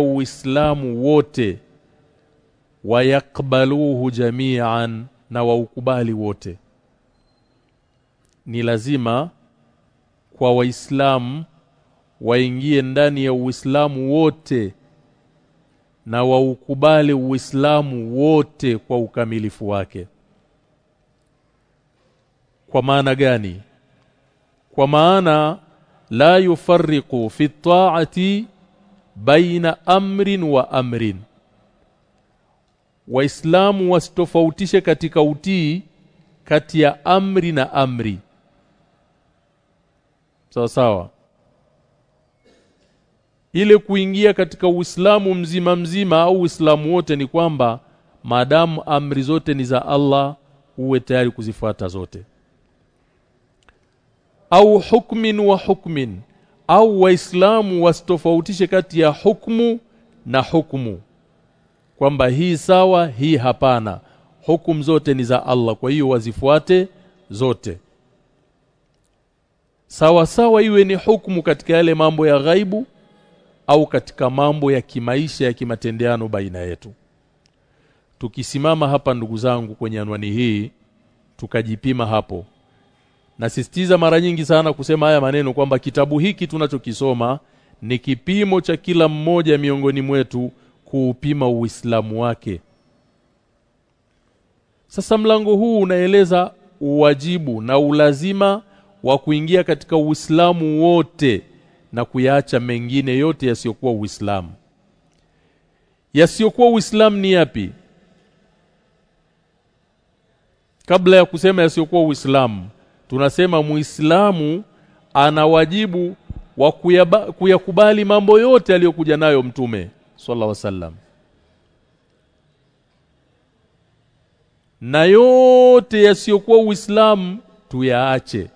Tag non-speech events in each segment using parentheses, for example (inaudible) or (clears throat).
uislamu wote wayakbaluhu jami'an na waukubali wote. Ni lazima kwa waislamu waingie ndani ya uislamu wote na waukubali uislamu wote kwa ukamilifu wake. Kwa maana gani? Kwa maana la yufarriqu fi ta'ati baina amrin wa amrin. Waislamu wasitofautishe katika utii kati ya amri na amri. Sawa sawa. Ile kuingia katika Uislamu mzima mzima au Uislamu wote ni kwamba maadamu amri zote ni za Allah uwe tayari kuzifuata zote. Au hukmin wa hukmin au waislamu wasitofautishe kati ya hukumu na hukmu kwamba hii sawa hii hapana. Hukumu zote ni za Allah kwa hiyo wazifuate zote. Sawa sawa iwe ni hukumu katika yale mambo ya ghaibu au katika mambo ya kimaisha ya kimatendeano baina yetu. Tukisimama hapa ndugu zangu kwenye anwani hii tukajipima hapo nasisitiza mara nyingi sana kusema haya maneno kwamba kitabu hiki tunachokisoma ni kipimo cha kila mmoja miongoni mwetu kuupima uislamu wake sasa mlango huu unaeleza uwajibu na ulazima wa kuingia katika Uislamu wote na kuyaacha mengine yote yasiyokuwa Uislamu. Yasiyokuwa Uislamu ni yapi? Kabla ya kusema yasiyokuwa Uislamu, tunasema Muislamu ana wajibu wa kuyakubali mambo yote aliyokuja nayo Mtume sallallahu wasallam. Na yote yasiyokuwa Uislamu tuyaache.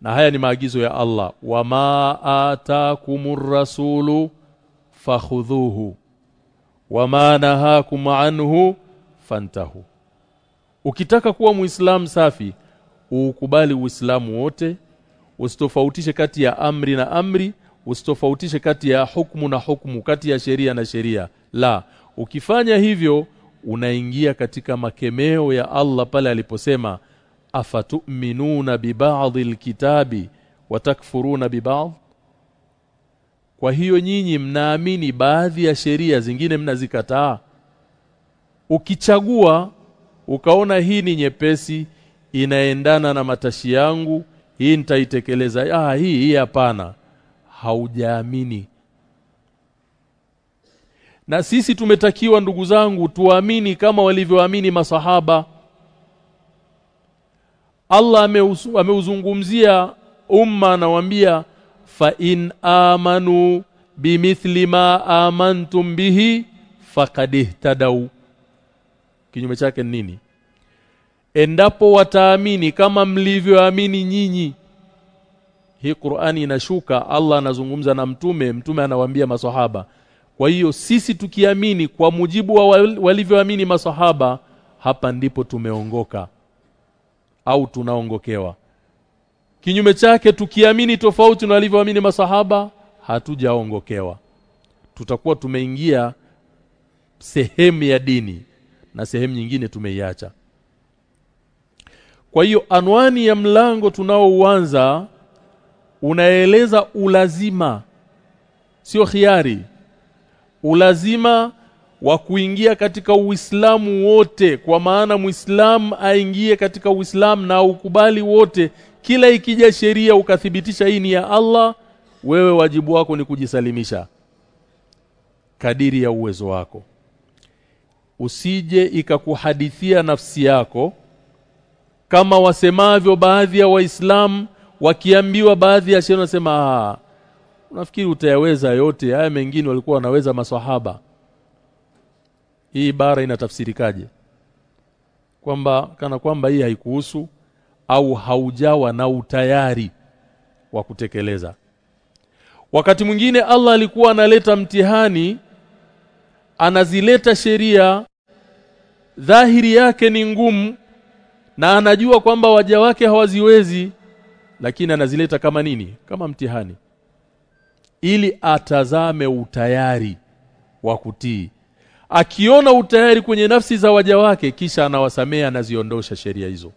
Na haya ni maagizo ya Allah. Wama atakumur rasulu fakhudhuhu. Wama nahakum anhu fantahu ukitaka kuwa muislamu safi ukubali uislamu wote usitofautishe kati ya amri na amri usitofautishe kati ya hukumu na hukumu kati ya sheria na sheria. La ukifanya hivyo unaingia katika makemeo ya Allah pale aliposema afatu'minuna biba'dhi wa watakfuruna biba'd kwa hiyo nyinyi mnaamini baadhi ya sheria zingine mnazikataa? Ukichagua ukaona hii ni nyepesi inaendana na matashi yangu hii nitaitekeleza. Ah hii hii hapana. Haujaamini. Na sisi tumetakiwa ndugu zangu tuamini kama walivyoamini masahaba. Allah ameuzungumzia umma anawaambia fa in amanu bimithli ma amantum bihi faqad ihtadau kinyume chake nini? Endapo wataamini kama mlivyoamini nyinyi. Hii Qur'ani inashuka Allah anazungumza na mtume mtume anawaambia maswahaba kwa hiyo sisi tukiamini kwa mujibu wa walivyoamini maswahaba hapa ndipo tumeongoka. Au tunaongokewa. Kinyume chake tukiamini tofauti na walivyoamini masahaba hatujaongokewa. Tutakuwa tumeingia sehemu ya dini na sehemu nyingine tumeiacha. Kwa hiyo anwani ya mlango tunaouanza unaeleza ulazima sio khiari ulazima wa kuingia katika Uislamu wote kwa maana Muislamu aingie katika Uislamu na ukubali wote kila ikija sheria ukathibitisha hii ni ya Allah wewe wajibu wako ni kujisalimisha kadiri ya uwezo wako usije ikakuhadithia nafsi yako kama wasemavyo baadhi ya waislamu wakiambiwa baadhi ya shehe wanasema unafikiri utayaweza yote? Haya mengine walikuwa wanaweza maswahaba. Hii ibara inatafsirikaje? Kwamba kana kwamba hii haikuhusu au haujawa na utayari wa kutekeleza. Wakati mwingine Allah alikuwa analeta mtihani anazileta sheria dhahiri yake ni ngumu na anajua kwamba waja wake hawaziwezi lakini anazileta kama nini? Kama mtihani. Ili atazame utayari wa kutii. Akiona utayari kwenye nafsi za waja wake kisha anawasamea anaziondosha sheria hizo.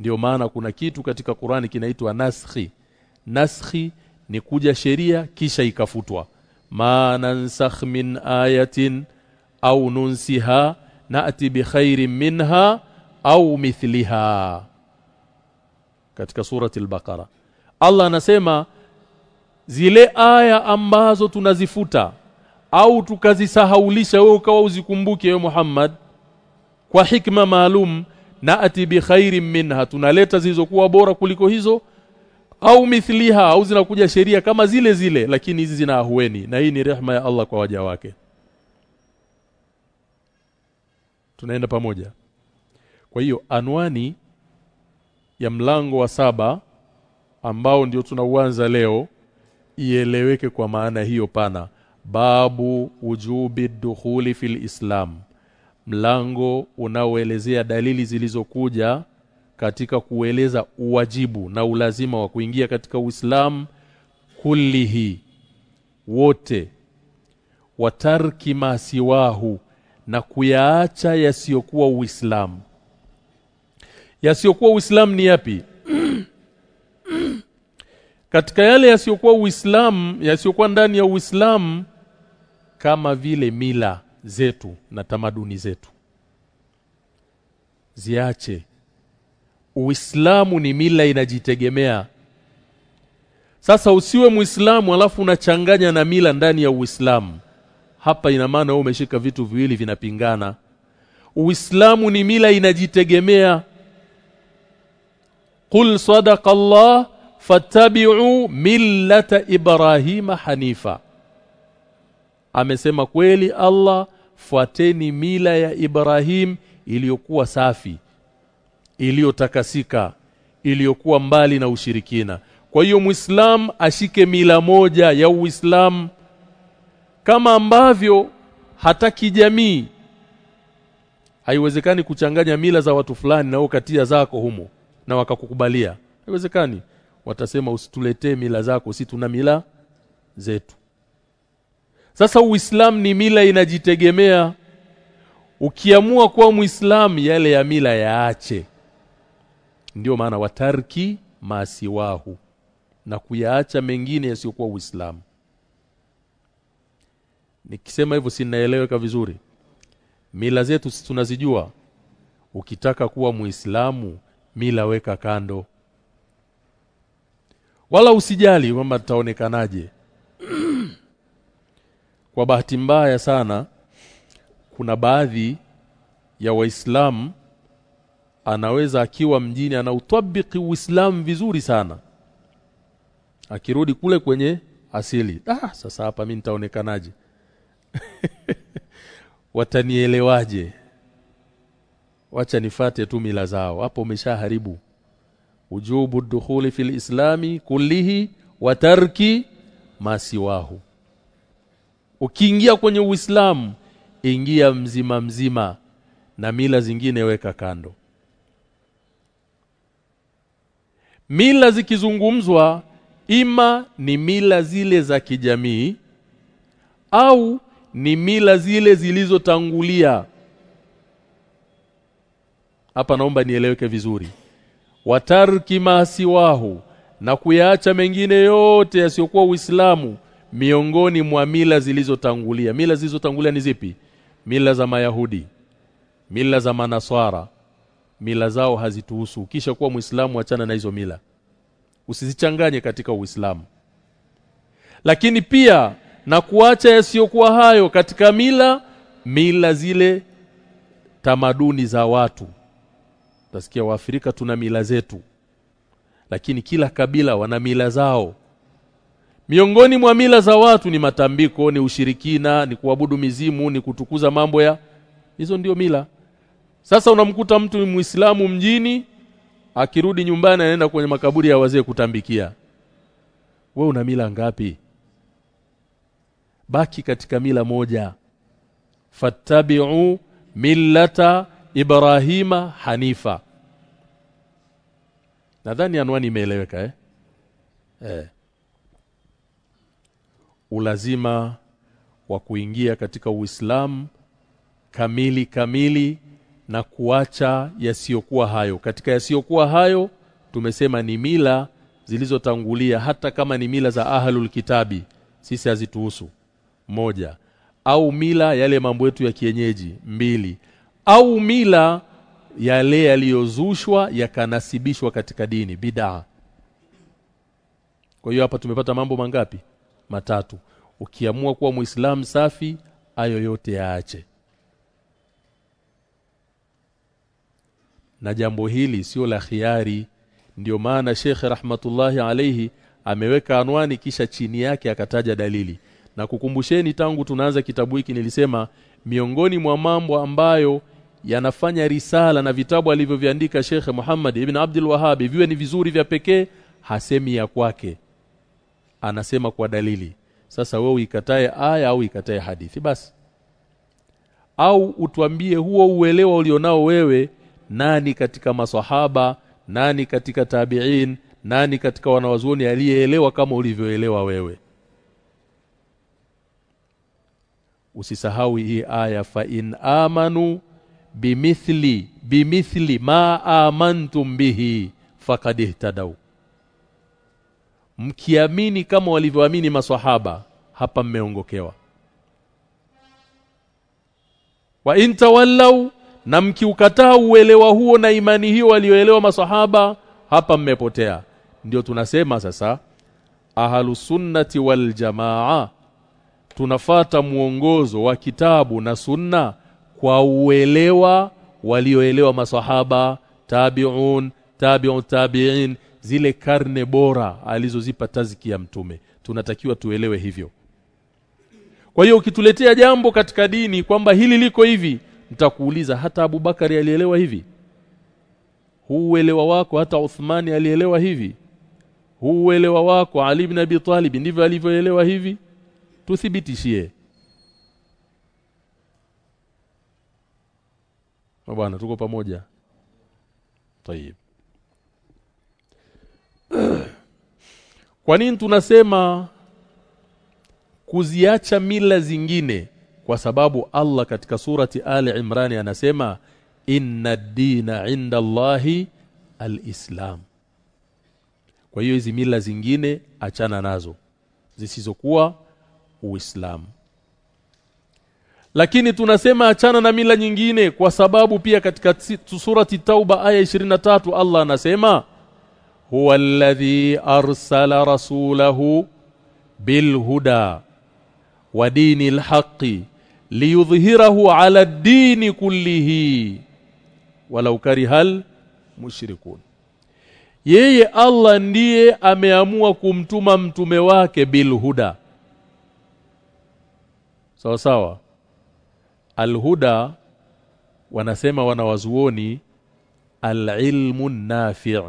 Ndiyo maana kuna kitu katika Qurani kinaitwa naskhi. Naskhi ni kuja sheria kisha ikafutwa ma nansakh min ayatin au nunsiha nati bi khairin minha au mithliha. Katika surati al-Baqara. Allah anasema zile aya ambazo tunazifuta au tukazisahaulisha wewe ukawa uzikumbuke wewe Muhammad kwa hikma maalum naati bi khairin minha tunaleta zilizokuwa bora kuliko hizo au mithliha au zinakuja sheria kama zile zile lakini hizi zina ahueni. Na hii ni rehma ya Allah kwa waja wake. Tunaenda pamoja. Kwa hiyo anwani ya mlango wa saba ambao ndio tunauanza leo ieleweke kwa maana hiyo pana. Babu wujubi dukhuli fil islam. Mlango unaoelezea dalili zilizokuja katika kueleza uwajibu na ulazima wa kuingia katika Uislamu kullihi wote watarki masiwahu na kuyaacha yasiyokuwa Uislamu. Yasiyokuwa Uislamu ni yapi? (clears throat) Katika yale yasiyokuwa Uislamu yasiyokuwa ndani ya Uislamu kama vile mila zetu na tamaduni zetu. Ziache Uislamu ni mila inajitegemea. Sasa usiwe Muislamu alafu unachanganya na mila ndani ya Uislamu. Hapa ina maana wewe umeshika vitu viwili vinapingana. Uislamu ni mila inajitegemea. Qul sadaqa Allah fattabi'u millata Ibrahima hanifa. Amesema kweli Allah fuateni mila ya Ibrahim iliyokuwa safi iliyotakasika iliyokuwa mbali na ushirikina. Kwa hiyo muislam ashike mila moja ya uislamu kama ambavyo hata kijamii haiwezekani kuchanganya mila za watu fulani na ukatia zako humo na wakakukubalia. Haiwezekani. Watasema usituletee mila zako si tuna mila zetu. Sasa uislamu ni mila inajitegemea. Ukiamua kuwa muislamu yale ya mila yaache ndio maana watarki masiwahu na kuyaacha mengine yasiyokuwa uislamu. Nikisema hivyo sinaeleweka vizuri. Mila zetu tunazijua. Ukitaka kuwa muislamu mila weka kando. Wala usijali kwamba tutaonekanaje. (clears throat) Kwa bahati mbaya sana kuna baadhi ya waislamu anaweza akiwa mjini anautabiki uislamu vizuri sana. Akirudi kule kwenye asili. Ah sasa hapa mimi nitaonekanaje? (laughs) Watanielewaje? Wacha nifate tu mila zao. Hapo umeshaharibu. Ujubu dukhuli fil islami kullihi wa tarki masiwahu. Ukiingia kwenye uislamu ingia mzima mzima na mila zingine weka kando mila zikizungumzwa ima ni mila zile za kijamii au ni mila zile zilizotangulia. Hapa naomba nieleweke vizuri. Watarki masiwahu na kuyaacha mengine yote yasiyokuwa Uislamu miongoni mwa mila zilizotangulia. Mila zilizotangulia ni zipi? Mila za mayahudi mila za manaswara mila zao hazituhusu. Kisha kuwa muislamu achana na hizo mila. Usizichanganye katika uislamu. Lakini pia na kuacha yasiyokuwa hayo katika mila mila zile tamaduni za watu. Utasikia waafrika tuna mila zetu. Lakini kila kabila wana mila zao. Miongoni mwa mila za watu ni matambiko ni ushirikina ni kuabudu mizimu ni kutukuza mambo ya hizo ndio mila sasa unamkuta mtu Muislamu mjini akirudi nyumbani anaenda kwenye makaburi ya wazee kutambikia. We una mila ngapi? Baki katika mila moja. Fattabi'u millata Ibrahima Hanifa. Nadhani anwani imeeleweka eh? Eh. ulazima wa kuingia katika Uislamu kamili kamili na kuacha yasiyokuwa hayo. Katika yasiyokuwa hayo tumesema ni mila zilizotangulia hata kama ni mila za ahlul kitabi sisi hazituhusu. Moja au mila yale mambo yetu ya kienyeji. Mbili au mila yale yaliyozushwa yakanasibishwa katika dini. Bid'a. Kwa hiyo hapa tumepata mambo mangapi? Matatu. Ukiamua kuwa muislamu safi ayo yote yaache na jambo hili sio la khiari. Ndio maana Sheikh rahmatullahi alayhi ameweka anwani kisha chini yake akataja dalili. Na kukumbusheni tangu tunaanza kitabu hiki nilisema miongoni mwa mambo ambayo yanafanya risala na vitabu alivyoviandika Sheikh Muhammad ibn Abdul Wahhab viwe ni vizuri vya pekee hasemi ya kwake. Anasema kwa dalili. Sasa wewe ikatae aya au ikatae hadithi? Basi. Au utuambie huo uelewa ulionao wewe nani katika masahaba nani katika tabi'in nani katika wanawazuoni aliyeelewa kama ulivyoelewa wewe. Usisahau hii aya fa in amanu bimithli bimithli ma amantum bihi faqad ihtadaw. Mkiamini kama walivyoamini maswahaba hapa mmeongokewa. Wa intawallau na mkiukataa uelewa huo na imani hiyo walioelewa masahaba hapa mmepotea. Ndio tunasema sasa ahlusunnati wal jamaa tunafata muongozo wa kitabu na sunna kwa uelewa walioelewa masahaba tabi'un tabi'u tabi'in zile karne bora alizozipa taziki ya mtume. Tunatakiwa tuelewe hivyo. Kwa hiyo ukituletea jambo katika dini kwamba hili liko hivi nitakuuliza hata Abubakari alielewa hivi? Huu uelewa wako hata Uthmani alielewa hivi? Huu uelewa wako Ali ibn Abi Talib ndivyo alivyoelewa hivi? Tuthibitishie. Bwana tuko pamoja. Tayib kwa nini tunasema kuziacha mila zingine kwa sababu Allah katika surati Ali Imran anasema inna dina inda Allahi alislam. Kwa hiyo hizi mila zingine achana nazo zisizokuwa uislamu. Lakini tunasema achana na mila nyingine kwa sababu pia katika surati tauba aya 23 Allah anasema huwa alladhi arsala rasulahu bilhuda wa dinil haqqi liyudhhirahu ala ad-din kullihi walau karihal mushrikun. Yeye Allah ndiye ameamua kumtuma mtume wake bilhuda sawa sawa? Alhuda wanasema wanawazuoni alilmu nafi'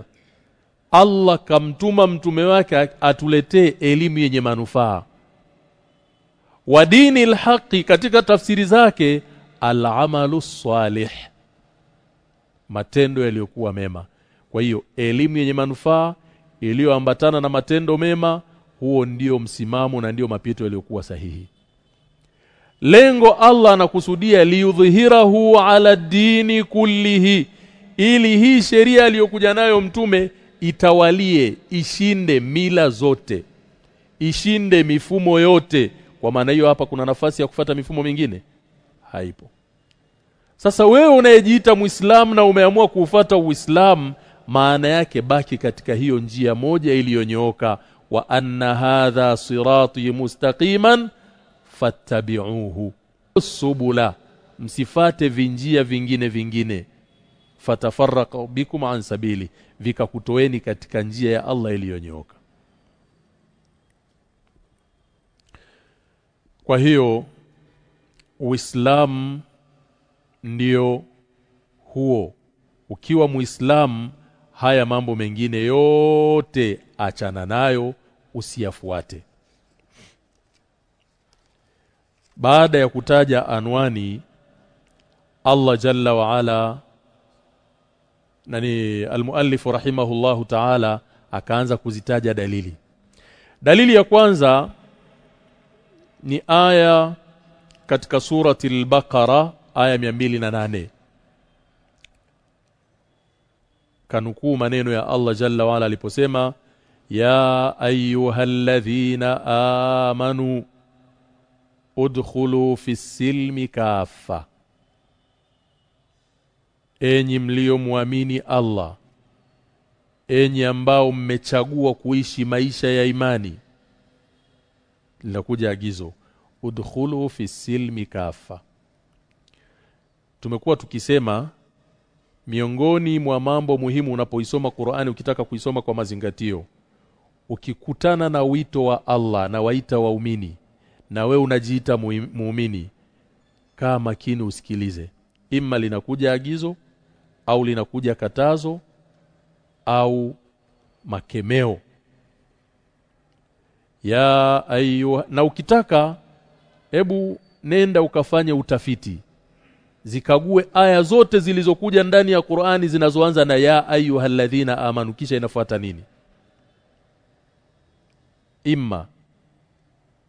Allah kamtuma mtume wake atuletee elimu yenye manufaa wa dini alhaqi katika tafsiri zake alamalu salih matendo yaliyokuwa mema. Kwa hiyo elimu yenye manufaa iliyoambatana na matendo mema huo ndiyo msimamo na ndiyo mapito yaliyokuwa sahihi. Lengo Allah anakusudia liyudhhirahu ala dini kullihi ili hii sheria aliyokuja nayo mtume itawalie ishinde mila zote ishinde mifumo yote kwa maana hiyo hapa kuna nafasi ya kufata mifumo mingine? Haipo. Sasa wewe unayejiita Muislamu na umeamua kuufata Uislamu maana yake baki katika hiyo njia moja iliyonyooka wa anna hadha sirati mustaqiman fattabi'uhu. Subula msifate vinjia vingine vingine. Fatafarraqa bikum an sabili vikakutoeni katika njia ya Allah iliyonyooka kwa hiyo Uislamu ndio huo. Ukiwa muislamu haya mambo mengine yote achana nayo usiyafuate. Baada ya kutaja anwani Allah jalla wa ala nani almuallif rahimahullahu ta'ala akaanza kuzitaja dalili. Dalili ya kwanza ni aya katika surati al-Baqara aya 208 kanukuu maneno ya Allah Jalla wala aliposema ya ayyuhalladhina amanu udkhulu fi silmi kafa enyi mliomwamini Allah enyi ambao mmechagua kuishi maisha ya imani linakuja agizo udkhulu fi silmi kafa. Tumekuwa tukisema miongoni mwa mambo muhimu unapoisoma Qur'ani ukitaka kuisoma kwa mazingatio ukikutana na wito wa Allah na waita waumini na we unajiita muumini kaa makini usikilize. Imma linakuja agizo au linakuja katazo au makemeo ya ayu na ukitaka hebu nenda ukafanye utafiti. Zikague aya zote zilizokuja ndani ya Qur'ani zinazoanza na ya ayyuhalladhina amanu kisha inafuata nini? Imma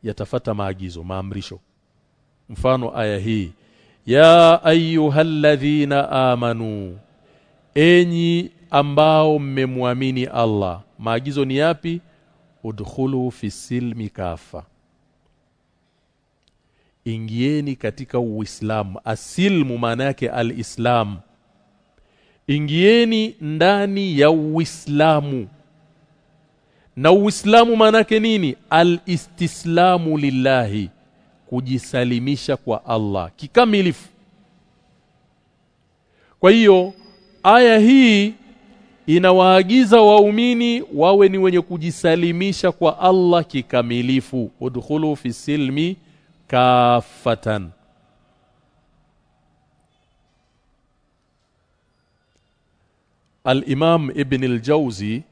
yatafata maagizo maamrisho. Mfano aya hii ya ayyuhalladhina amanu enyi ambao mmemwamini Allah. Maagizo ni yapi udkhulu fi silmi kafa. Ingieni katika uislamu. Asilmu maana yake alislam. Ingieni ndani ya uislamu. Na uislamu maana yake nini? Alistislamu lillahi. Kujisalimisha kwa Allah. Kikamilifu. Kwa hiyo aya hii inawaagiza waumini wawe ni wenye kujisalimisha kwa Allah kikamilifu udkhulu fi silmi kafatan Al-Imam Ibn al-Jawzi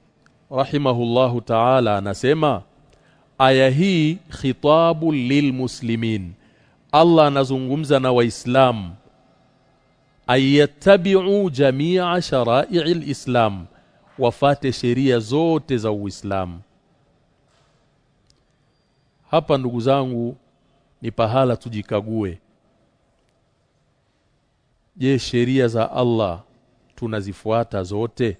rahimahullahu ta'ala anasema aya hii khitabu lilmuslimin Allah anazungumza na waislamu ayattabi'u jami'a sharaii islam wafate sheria zote za Uislamu hapa ndugu zangu ni pahala tujikague. Je sheria za Allah tunazifuata zote?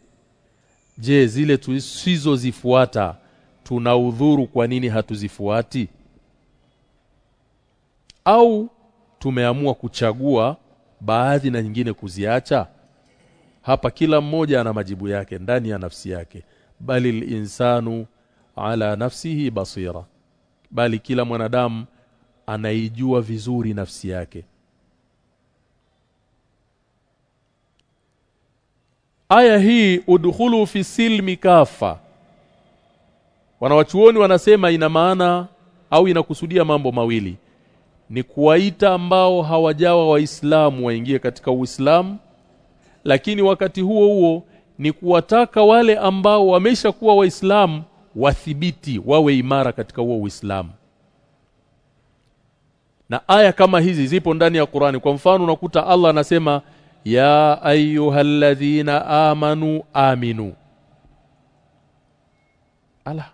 Je zile tusizozifuata tuna udhuru kwa nini hatuzifuati? Au tumeamua kuchagua baadhi na nyingine kuziacha? Hapa kila mmoja ana majibu yake ndani ya nafsi yake. Bali insanu ala nafsihi basira. Bali kila mwanadamu anaijua vizuri nafsi yake. Aya hii udkhulu fi silmi kafa. Wanawachuoni wanasema ina maana au inakusudia mambo mawili ni kuwaita ambao hawajawa waislamu waingie katika uislamu. Lakini wakati huo huo ni kuwataka wale ambao wameshakuwa waislamu wathibiti wawe imara katika huo uislamu. Na aya kama hizi zipo ndani ya Qur'ani. Kwa mfano unakuta Allah anasema ya ayyuhalladhina amanu aminu. Ala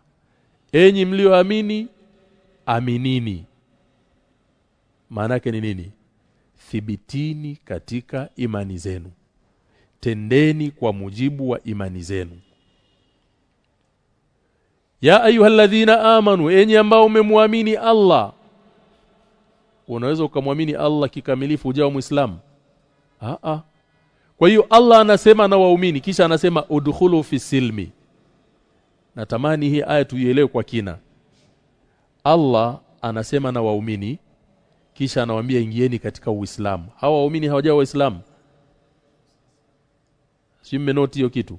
enyi mlioamini aminini maana yake ni nini? Thibitini katika imani zenu. Tendeni kwa mujibu wa imani zenu. Ya ayyuhalladhina amanu enyi ambao umemwamini Allah. Unaweza ukamwamini Allah kikamilifu ujao muislamu? A kwa hiyo Allah anasema na waumini kisha anasema udkhulu fi silmi. Natamani hii aya tuielewe kwa kina. Allah anasema na waumini kisha anawaambia ingieni katika Uislamu. Hawa waumini hawajao waislamu? Si mmenoti hiyo kitu?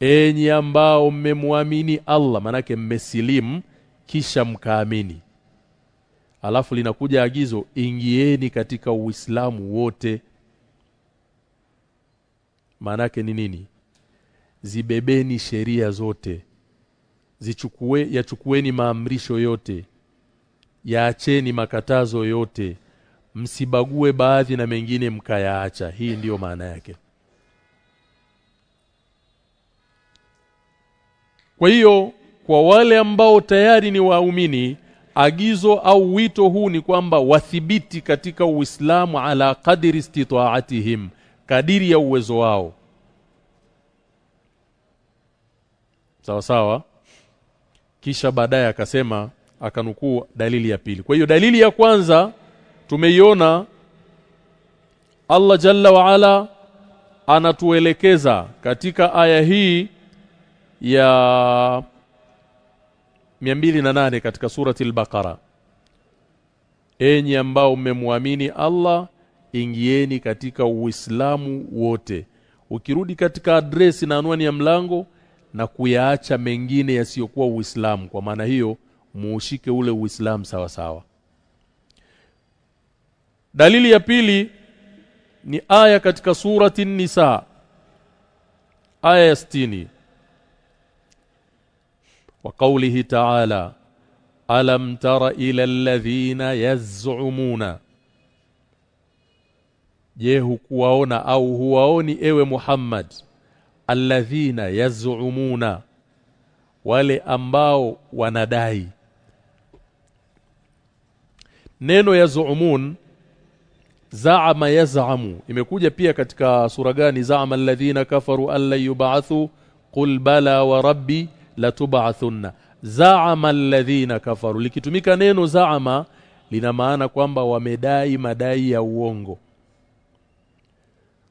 Enyi ambao mmemwamini Allah manake mmesilimu kisha mkaamini. Alafu linakuja agizo ingieni katika Uislamu wote. Maanake ni nini? Zibebeni sheria zote. Zichukue yachukueni maamrisho yote yaacheni makatazo yote. Msibague baadhi na mengine mkayaacha. Hii ndiyo maana yake. Kwa hiyo kwa wale ambao tayari ni waumini agizo au wito huu ni kwamba wathibiti katika Uislamu ala kadri istitaatihim kadiri ya uwezo wao. Sawa sawa? Kisha baadaye akasema akanukuu dalili ya pili. Kwa hiyo dalili ya kwanza tumeiona Allah Jalla wa Ala anatuelekeza katika aya hii ya 208 katika surati al-Baqara. Enyi ambao mmemwamini Allah ingieni katika Uislamu wote. Ukirudi katika adresi na anwani ya mlango na kuyaacha mengine yasiyokuwa Uislamu. Kwa maana hiyo muushike ule Uislamu sawa sawa. Dalili ya pili ni aya katika surati Nisa aya ya 60 wa qawlihi ta'ala alam tara ila alladhina yaz'umuna? Je hukuwaona au huwaoni ewe Muhammad alladhina yaz'umuna? Wale ambao wanadai neno yaz'umun zaama yaz'amu. Imekuja pia katika sura gani? Zaama alladhina kafaru alla yub'athu qul bala wa rabbi latub'athunna. Zaama alladhina kafaru. Likitumika neno zaama lina maana kwamba wamedai madai ya uongo.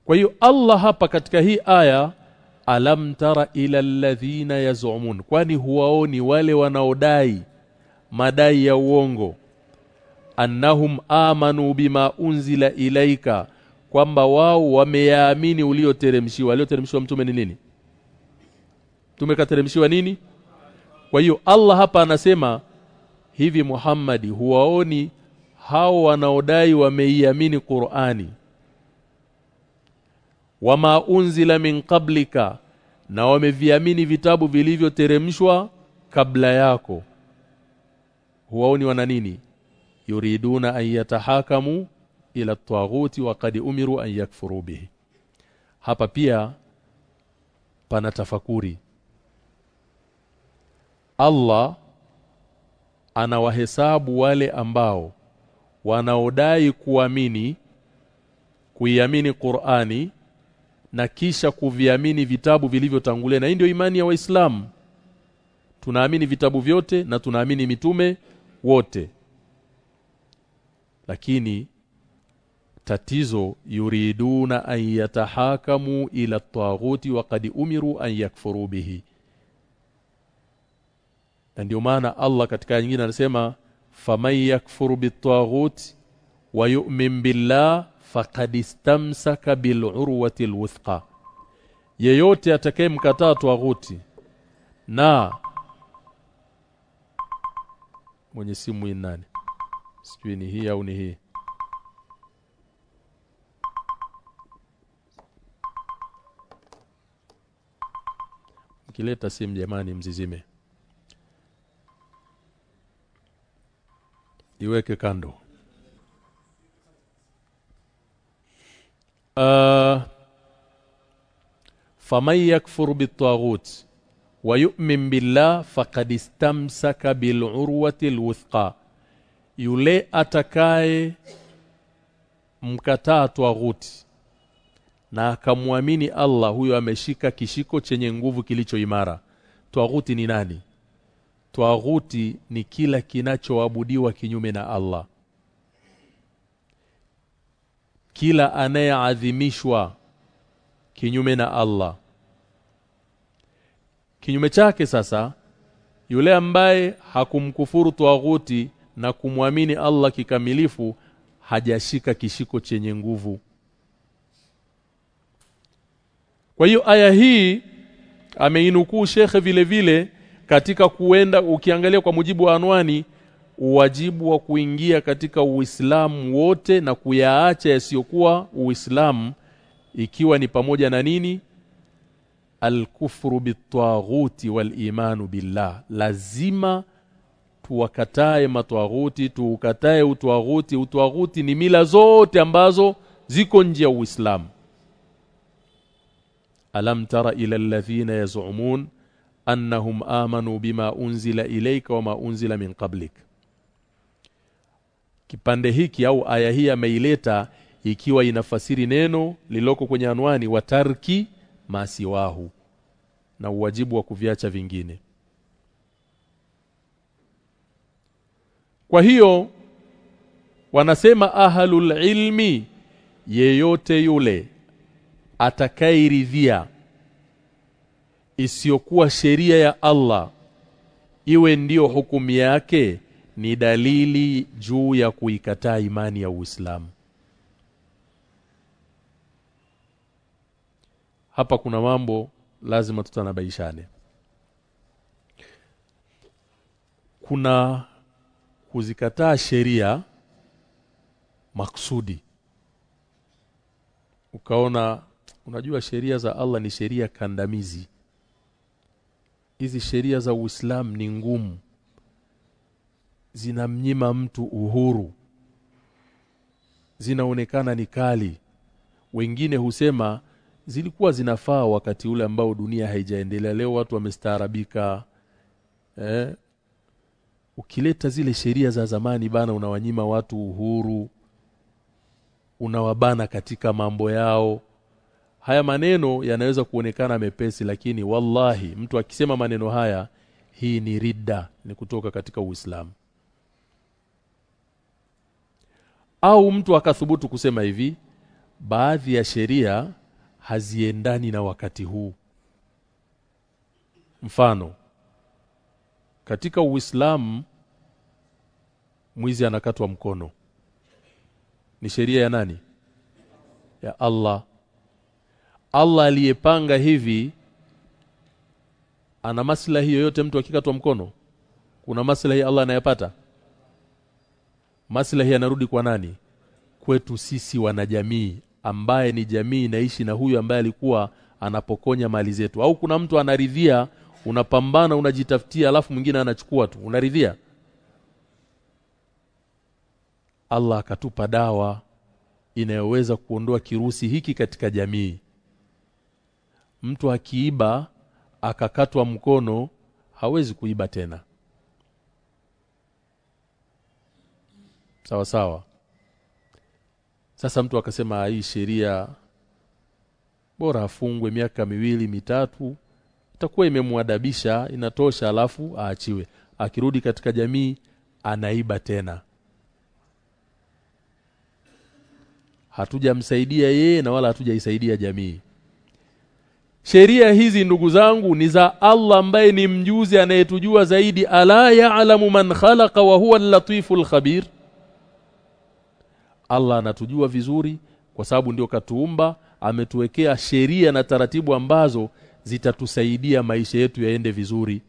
Kwa hiyo Allah hapa katika hii aya alam tara ila alladhina yaz'umun. Kwani huwaoni wale wanaodai madai ya uongo annahum amanu bima unzila ilaika kwamba wao wameyaamini ulioteremshiwa. Alioteremshiwa mtume ni nini? Tumekateremshiwa nini? Kwa hiyo Allah hapa anasema hivi Muhammadi huwaoni hao wanaodai wameiamini Qur'ani? Wama unzila min qablika na wameviamini vitabu vilivyoteremshwa kabla yako. Huwaoni wana nini yuriduna an yatahakamu ila taghuti wa qad umiru an yakfuru bihi. Hapa pia pana tafakuri. Allah anawahesabu wale ambao wanaodai kuamini kuiamini Qur'ani na kisha kuviamini vitabu vilivyotangulia. Na ndio imani ya waislamu. Tunaamini vitabu vyote na tunaamini mitume wote lakini tatizo yuriduna an yatahakamu ila taghuti wa qad umiru an yakfuru bihi. Ndio maana Allah katika nyingine anasema faman yakfuru bit-taghut wa yu'min billah faqad istamsaka bil-urwati al-wuthqa. Yeyote atakayemkataa taghuti na mwenye simu inani nani sijui ni hii au ni hii. Kileta simu jamani mzizime. Iweke kando. Uh, faman yakfur bitaghut wa yu'min billah faqad istamsaka bil urwati yule atakaye mkataa twaguti. Na akamwamini Allah huyo ameshika kishiko chenye nguvu kilicho imara. Twaguti ni nani? Twaguti ni kila kinachoabudiwa kinyume na Allah. Kila anayeadhimishwa kinyume na Allah. Kinyume chake sasa yule ambaye hakumkufuru taghuti na kumwamini Allah kikamilifu hajashika kishiko chenye nguvu. Kwa hiyo aya hii ameinukuu shekhe vile vile katika kuenda ukiangalia kwa mujibu wa anwani uwajibu wa kuingia katika Uislamu wote na kuyaacha yasiyokuwa Uislamu ikiwa ni pamoja na nini? Alkufru bitaghuti walimanu billah. Lazima tuwakatae matwaghuti tuukatae utwaghuti utwaghuti ni mila zote ambazo ziko nje ya Uislamu. Alam tara ila alladhina yaz'umun annahum amanu bima unzila ilayka wama unzila min qablik. Kipande hiki au aya hii ameileta ikiwa inafasiri neno liloko kwenye anwani watarki masiwahu na uwajibu wa kuviacha vingine kwa hiyo wanasema ahalul ilmi yeyote yule atakairidhia isiyokuwa sheria ya Allah iwe ndiyo hukumu yake ni dalili juu ya kuikataa imani ya Uislamu. Hapa kuna mambo lazima tutanabaishane. Kuna kuzikataa sheria maksudi. Ukaona unajua sheria za Allah ni sheria kandamizi. Hizi sheria za Uislamu ni ngumu. Zinamnyima mtu uhuru. Zinaonekana ni kali. Wengine husema zilikuwa zinafaa wakati ule ambao dunia haijaendelea. Leo watu wamestaarabika eh ukileta zile sheria za zamani bana unawanyima watu uhuru unawabana katika mambo yao. Haya maneno yanaweza kuonekana mepesi lakini wallahi mtu akisema maneno haya hii ni ridda ni kutoka katika Uislamu. Au mtu akathubutu kusema hivi baadhi ya sheria haziendani na wakati huu. Mfano katika Uislamu mwizi anakatwa mkono. Ni sheria ya nani? Ya Allah. Allah aliyepanga hivi ana maslahi yoyote mtu akikatwa mkono? Kuna maslahi Allah anayapata? Maslahi yanarudi kwa nani? Kwetu sisi wanajamii ambaye ni jamii inaishi na huyu ambaye alikuwa anapokonya mali zetu. Au kuna mtu anaridhia unapambana unajitafutia alafu mwingine anachukua tu unaridhia? Allah akatupa dawa inayoweza kuondoa kirusi hiki katika jamii. Mtu akiiba akakatwa mkono hawezi kuiba tena. Sawa sawa. Sasa mtu akasema hii sheria bora afungwe miaka miwili mitatu itakuwa imemwadabisha inatosha alafu aachiwe. Akirudi katika jamii anaiba tena. Hatujamsaidia yeye na wala hatujaisaidia jamii. Sheria hizi ndugu zangu ni za Allah ambaye ni mjuzi anayetujua zaidi. Ala ya'lamu man khalaqa wa huwa al-latiful khabir. Allah anatujua vizuri kwa sababu ndio katuumba ametuwekea sheria na taratibu ambazo zitatusaidia maisha yetu yaende vizuri.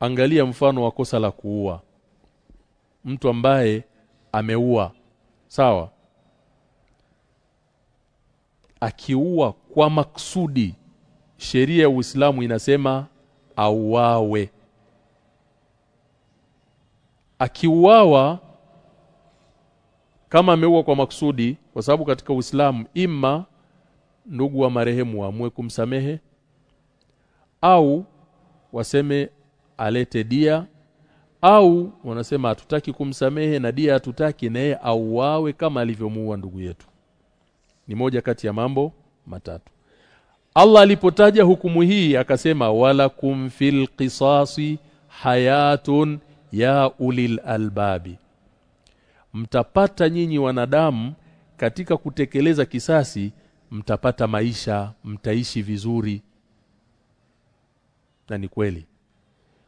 Angalia mfano wa kosa la kuua. Mtu ambaye ameua. Sawa. Akiua kwa maksudi sheria ya Uislamu inasema auawe. Akiuawa kama ameua kwa maksudi kwa sababu katika Uislamu imma ndugu wa marehemu waamue kumsamehe au waseme alete dia au wanasema hatutaki kumsamehe na dia hatutaki naye auawe kama alivyomuua ndugu yetu. Ni moja kati ya mambo matatu. Allah alipotaja hukumu hii akasema wala kumfil qisasi hayatun ya ulil albabi. Mtapata nyinyi wanadamu katika kutekeleza kisasi mtapata maisha mtaishi vizuri. Na ni kweli.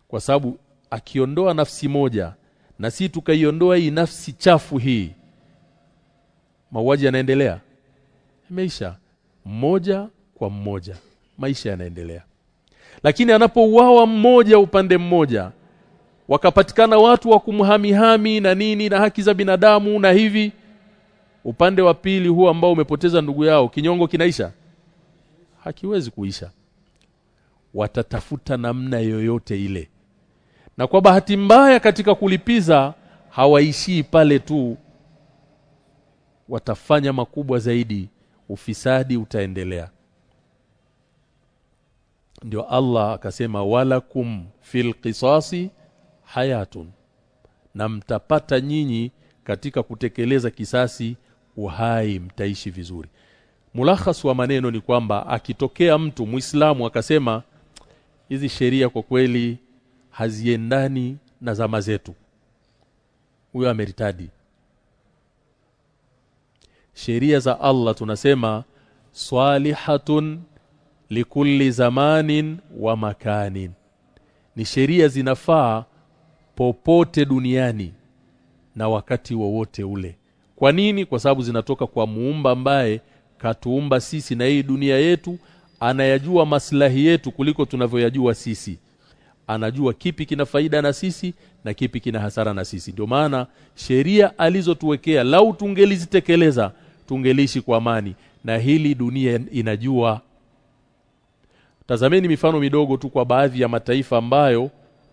Kwa sababu akiondoa nafsi moja na si tukaiondoa hii nafsi chafu hii mauaji yanaendelea. Imeisha mmoja kwa mmoja maisha yanaendelea. Lakini anapouawa mmoja upande mmoja wakapatikana watu wa kumhamihami na nini na haki za binadamu na hivi upande wa pili huu ambao umepoteza ndugu yao kinyongo kinaisha? Hakiwezi kuisha. Watatafuta namna yoyote ile. Na kwa bahati mbaya katika kulipiza hawaishii pale tu. Watafanya makubwa zaidi ufisadi utaendelea. Ndio Allah akasema walakum fil qisasi hayatun. Na mtapata nyinyi katika kutekeleza kisasi uhai mtaishi vizuri. Mulakhas wa maneno ni kwamba akitokea mtu muislamu akasema hizi sheria kwa kweli haziendani na zama zetu. Huyo ameritadi. Sheria za Allah tunasema swalihatun likulli zamanin wa makanin. Ni sheria zinafaa popote duniani na wakati wowote ule kwa nini? Kwa sababu zinatoka kwa muumba ambaye katuumba sisi na hii dunia yetu anayajua maslahi yetu kuliko tunavyoyajua sisi. Anajua kipi kina faida na sisi na kipi kina hasara na sisi. Ndio maana sheria alizotuwekea lau tungelizitekeleza tungelishi kwa amani. Na hili dunia inajua. Tazameni mifano midogo tu kwa baadhi ya mataifa ambayo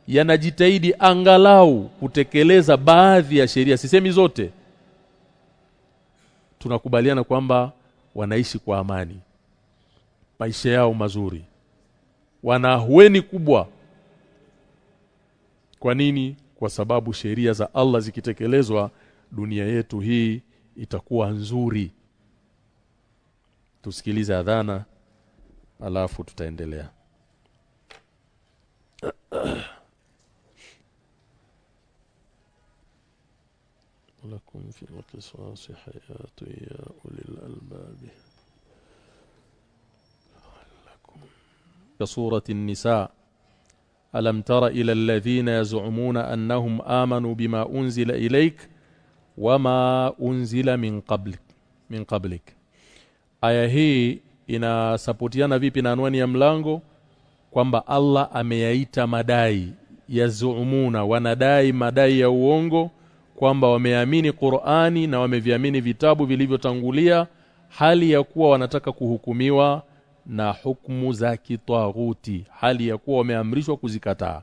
yanajitahidi angalau kutekeleza baadhi ya sheria. Sisemi zote tunakubaliana kwamba wanaishi kwa amani. Maisha yao mazuri. Wana hueni kubwa. Kwa nini? Kwa sababu sheria za Allah zikitekelezwa dunia yetu hii itakuwa nzuri. Tusikilize adhana alafu tutaendelea (clears throat) لكم في القصاص حياة يا أولي الألباب. لكم كسورة النساء. ألم تر إلى الذين يزعمون أنهم آمنوا بما أنزل إليك وما أنزل من قبلك من قبلك. aya hii inasapotiana vipi na anwani ya mlango? Kwamba Allah ameyaita madai yazuumuna wanadai madai ya uongo kwamba wameamini Qur'ani na wameviamini vitabu vilivyotangulia hali ya kuwa wanataka kuhukumiwa na hukumu za kitaghuti hali ya kuwa wameamrishwa kuzikataa.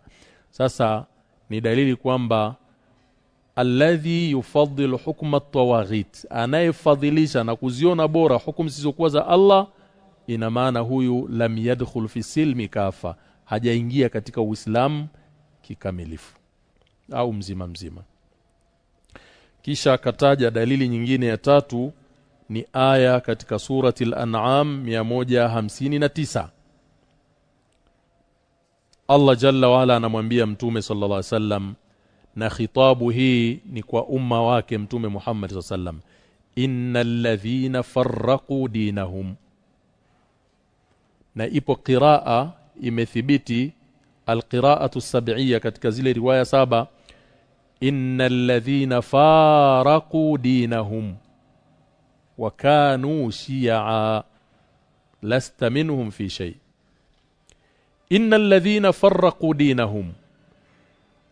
Sasa ni dalili kwamba alladhi yufaddilu hukma at-tawaghit anayefadhilisha na kuziona bora hukumu zisizokuwa za Allah ina maana huyu lam yadkhul fi silmi kafa hajaingia katika uislamu kikamilifu au mzima mzima kisha akataja dalili nyingine ya tatu ni aya katika surati al-an'am 159 Allah jalla waala anamwambia mtume sallallahu alaihi wasallam na khitabu hii ni kwa umma wake mtume Muhammad sallallahu alaihi wasallam innal ladhina farraqu dinahum. Na ipo qiraa imethibiti alqiraatu sab'iyya katika zile riwaya saba innal ladhina faraqu dinahum wa kanu shi'a lasta minhum fi shay. Innal ladhina faraqu dinahum.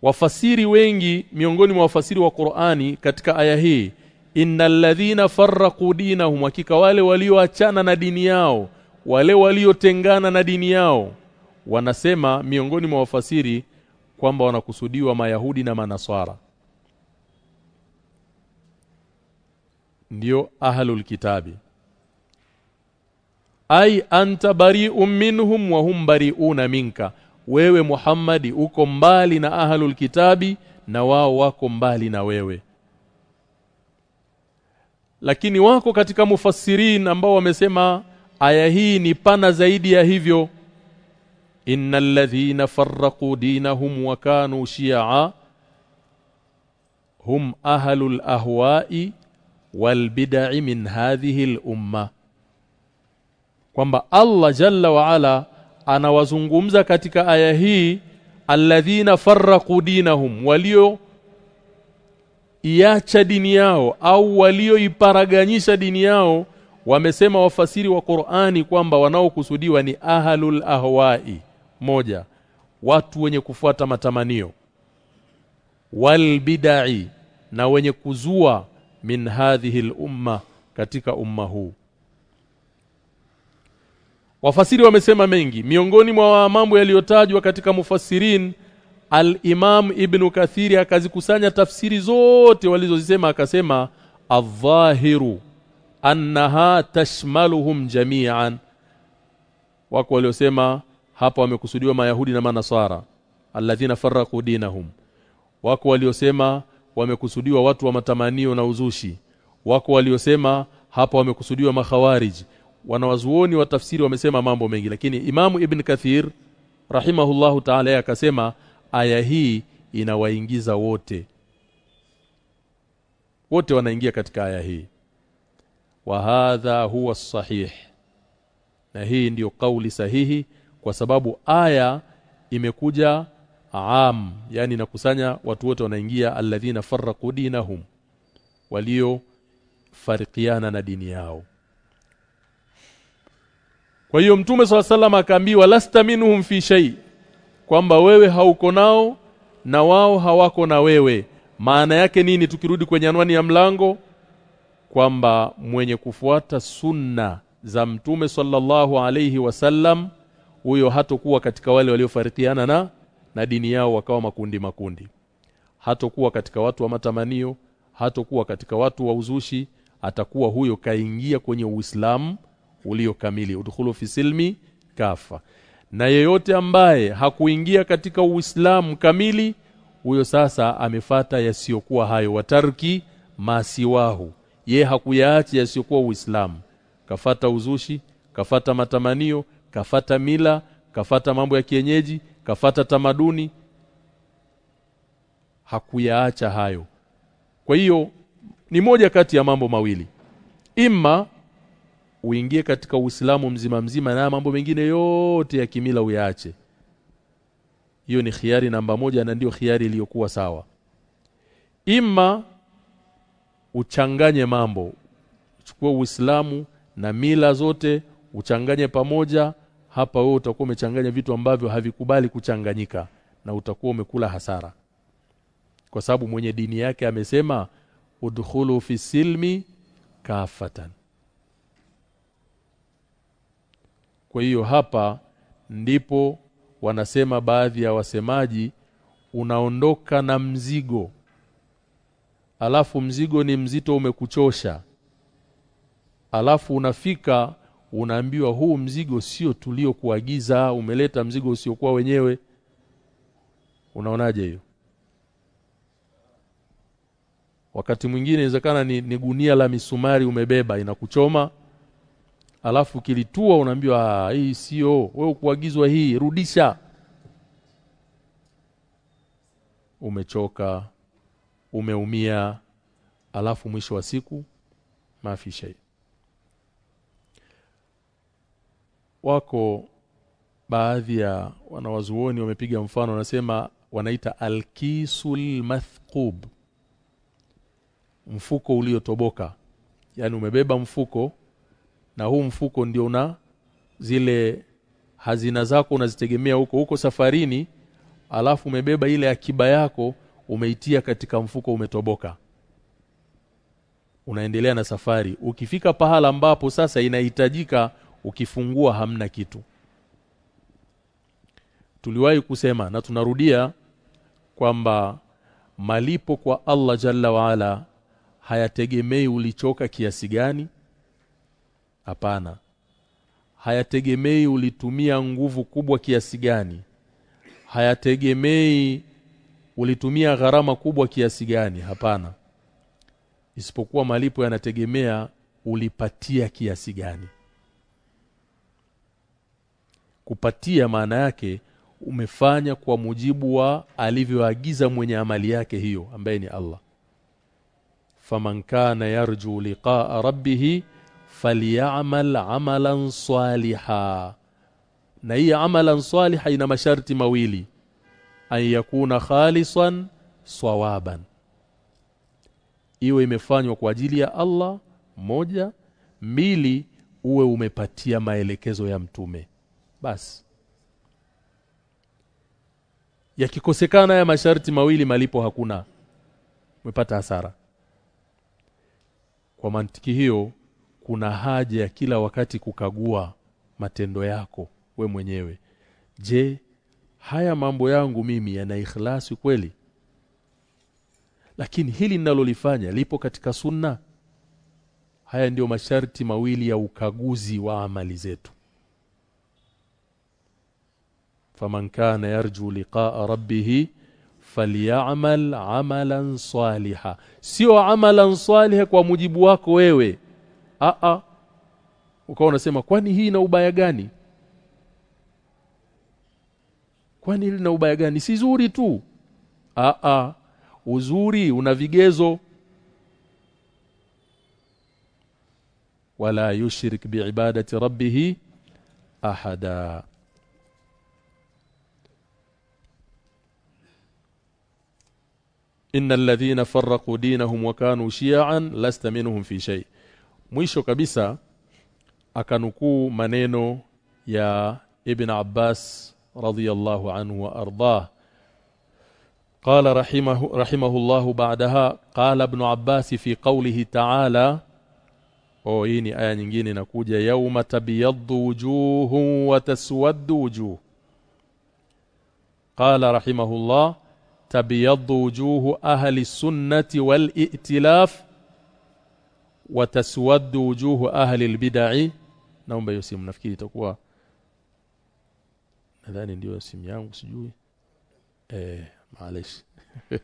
Wafasiri wengi miongoni mwa wafasiri wa Qur'ani katika aya hii innal ladhina farraqu dinahum hakika wale walioachana na dini yao wale waliotengana na dini yao wanasema miongoni mwa wafasiri kwamba wanakusudiwa mayahudi na manaswara. Ndio ahlul kitabi. Ai anta bari'un minhum wa hum bari'una minka. Wewe Muhammadi uko mbali na ahlul kitabi na wao wako mbali na wewe. Lakini wako katika mufassirin ambao wamesema aya hii ni pana zaidi ya hivyo innal ladhina farraqu dinahum wa kanu shi'a hum ahlul ahwa'i wal bid'i min hadhihi al kwamba Allah jalla wa ala anawazungumza katika aya hii alladhina farraqu dinahum walio iacha dini yao au walioiparaganyisha dini yao wamesema wafasiri wa Qur'ani kwamba wanaokusudiwa ni ahlul ahwai moja watu wenye kufuata matamanio. Wal bidai na wenye kuzua min hadhihi umma katika umma huu. Wafasiri wamesema mengi. Miongoni mwa mambo yaliyotajwa katika mufasirin Al-Imam Ibn Kathiri akazikusanya tafsiri zote walizozisema akasema adh-dhahiru annaha tashmaluhum jami'an. Wako waliosema hapa wamekusudiwa mayahudi na manasara alladhina farraqu dinahum. Wako waliosema wamekusudiwa watu wa matamanio na uzushi. Wako waliosema hapa wamekusudiwa makhawarij. Wanawazuoni wa tafsiri wamesema mambo mengi lakini Imamu Ibn Kathir rahimahullahu ta'ala akasema aya hii inawaingiza wote. Wote wanaingia katika aya hii. Wa hadha huwa sahih. Na hii ndiyo kauli sahihi kwa sababu aya imekuja am yani inakusanya watu wote wanaingia alladhina farraqu dinahum walio farikiana na dini yao. Kwa hiyo mtume swalla sallam akaambiwa lasta minhum fi shay kwamba wewe hauko nao na wao hawako na wewe. Maana yake nini? Tukirudi kwenye anwani ya mlango kwamba mwenye kufuata sunna za mtume sallallahu alayhi wasallam huyo hatokuwa katika wale waliofarikiana na na dini yao wakawa makundi makundi. Hatokuwa katika watu wa matamanio hatokuwa katika watu wa uzushi atakuwa huyo kaingia kwenye Uislamu ulio kamili. Udkhulu fi silmi kafa. Na yeyote ambaye hakuingia katika Uislamu kamili huyo sasa amefata yasiyokuwa hayo. Watarki masiwahu. Ye hakuyaachi yasiyokuwa Uislamu. Kafata uzushi kafata matamanio kafata mila kafata mambo ya kienyeji kafata tamaduni. Hakuyaacha hayo. Kwa hiyo ni moja kati ya mambo mawili. Imma uingie katika Uislamu mzima mzima na mambo mengine yote ya kimila uyaache. Hiyo ni khiari namba moja na ndio khiari iliyokuwa sawa. Imma uchanganye mambo. Chukua Uislamu na mila zote uchanganye pamoja hapa wewe utakuwa umechanganya vitu ambavyo havikubali kuchanganyika na utakuwa umekula hasara. Kwa sababu mwenye dini yake amesema udkhulu fi silmi kafatan kwa hiyo hapa ndipo wanasema baadhi ya wasemaji unaondoka na mzigo. Alafu mzigo ni mzito umekuchosha. Alafu unafika unaambiwa huu mzigo sio tuliokuagiza umeleta mzigo usiokuwa wenyewe. Unaonaje hiyo? Wakati mwingine inawezekana ni, ni gunia la misumari umebeba inakuchoma alafu kilitua unaambiwa hii sio wewe kuagizwa hii rudisha. Umechoka umeumia alafu mwisho wa siku mafisha wako baadhi ya wanawazuoni wamepiga mfano wanasema wanaita alkisul mathqub. Mfuko uliotoboka. Yani umebeba mfuko na huu mfuko ndio una zile hazina zako unazitegemea huko. Huko safarini alafu umebeba ile akiba yako umeitia katika mfuko umetoboka. Unaendelea na safari. Ukifika pahala ambapo sasa inahitajika ukifungua hamna kitu. Tuliwahi kusema na tunarudia kwamba malipo kwa Allah Jalla waala hayategemei ulichoka kiasi gani. Hapana. Hayategemei ulitumia nguvu kubwa kiasi gani. Hayategemei ulitumia gharama kubwa kiasi gani. Hapana. Isipokuwa malipo yanategemea ulipatia kiasi gani kupatia maana yake umefanya kwa mujibu wa alivyoagiza mwenye amali yake hiyo ambaye ni Allah. Faman kana yarju liqa'a rabbih falyamal amalan saliha. Na hii amalan saliha ina masharti mawili. An yakuna khalisan sawaban. Iwe imefanywa kwa ajili ya Allah moja. Mbili uwe umepatia maelekezo ya mtume basi. Yakikosekana ya masharti mawili malipo hakuna. Umepata hasara. Kwa mantiki hiyo kuna haja ya kila wakati kukagua matendo yako we mwenyewe. Je haya mambo yangu mimi yana ikhlasi kweli? Lakini hili ninalolifanya lipo katika sunna? Haya ndiyo masharti mawili ya ukaguzi wa amali zetu faman kana yarju liqa'a rabbih falyamal amalan saliha sio amalan saliha kwa mujibu wako wewe. A a ukawa unasema kwani hii ina ubaya gani? Kwani hili na ubaya gani? Si zuri tu. A a uzuri una vigezo. Wala yushrik biibadati rabbih ahada إن الذين فرقوا دينهم وكانوا شيعا لست منهم في شيء. مشو كبيسا أكنكو منينو يا ابن عباس رضي الله عنه وأرضاه. قال رحمه رحمه الله بعدها قال ابن عباس في قوله تعالى أو هيني آية nyingine inakuja يوم تبيض وجوه وتسود وجوه. قال رحمه الله تبيض wujuhu ahli السنه والائتلاف وتسود وجوه اهل wujuhu ahli albid'i naomba hiyo simu nafikiri itakuwa nadhani ndio simu yangu sijui. Eh maalesh (laughs)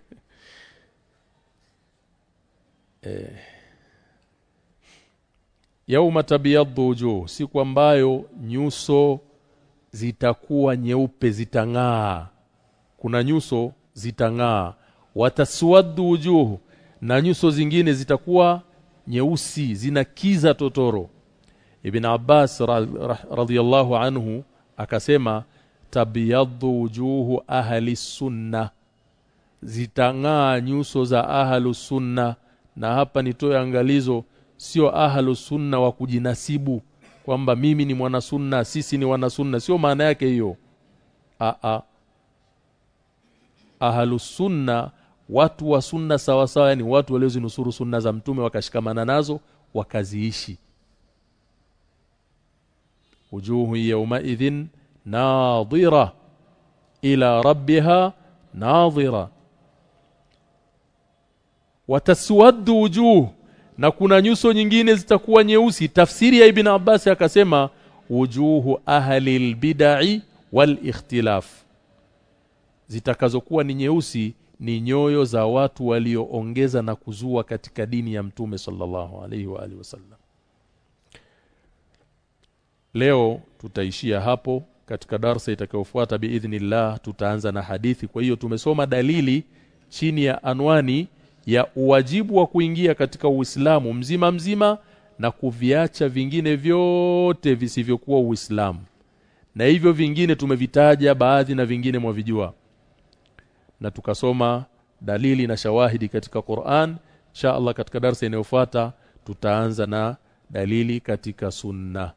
eh. Yauma tabiyadhu wujuh siku ambayo nyuso zitakuwa nyeupe zitang'aa. Kuna nyuso zitang'aa. Wataswaddu wujuh na nyuso zingine zitakuwa nyeusi zinakiza totoro. Ibn Abbas radhiyallahu anhu akasema tabyaddu wujuhu ahli sunna. Zitang'aa nyuso za ahlu sunna. Na hapa nitoe angalizo sio ahlu sunna wa kujinasibu kwamba mimi ni mwanasunna sisi ni wanasunna. Sio maana yake hiyo. A a ahlu sunna watu wa sunna sawa sawa yani watu waliozinusuru sunna za mtume wakashikamana nazo wakaziishi wujuhu yawma idhin nadhira ila rabbiha nadhira wataswaddu wujuh na kuna nyuso nyingine zitakuwa nyeusi tafsiri ya ibn Abbas akasema wujuhu ahli albid'i wal ikhtilaf zitakazokuwa ni nyeusi ni nyoyo za watu walioongeza na kuzua katika dini ya mtume sallallahu alaihi wa alihi wasallam. Leo tutaishia hapo. Katika darsa itakayofuata biidhnillah tutaanza na hadithi. Kwa hiyo tumesoma dalili chini ya anwani ya uwajibu wa kuingia katika Uislamu mzima mzima na kuviacha vingine vyote visivyokuwa Uislamu. Na hivyo vingine tumevitaja baadhi na vingine mwavijua na tukasoma dalili na shawahidi katika Qur'an. Insha Allah katika darasa inayofuata tutaanza na dalili katika sunna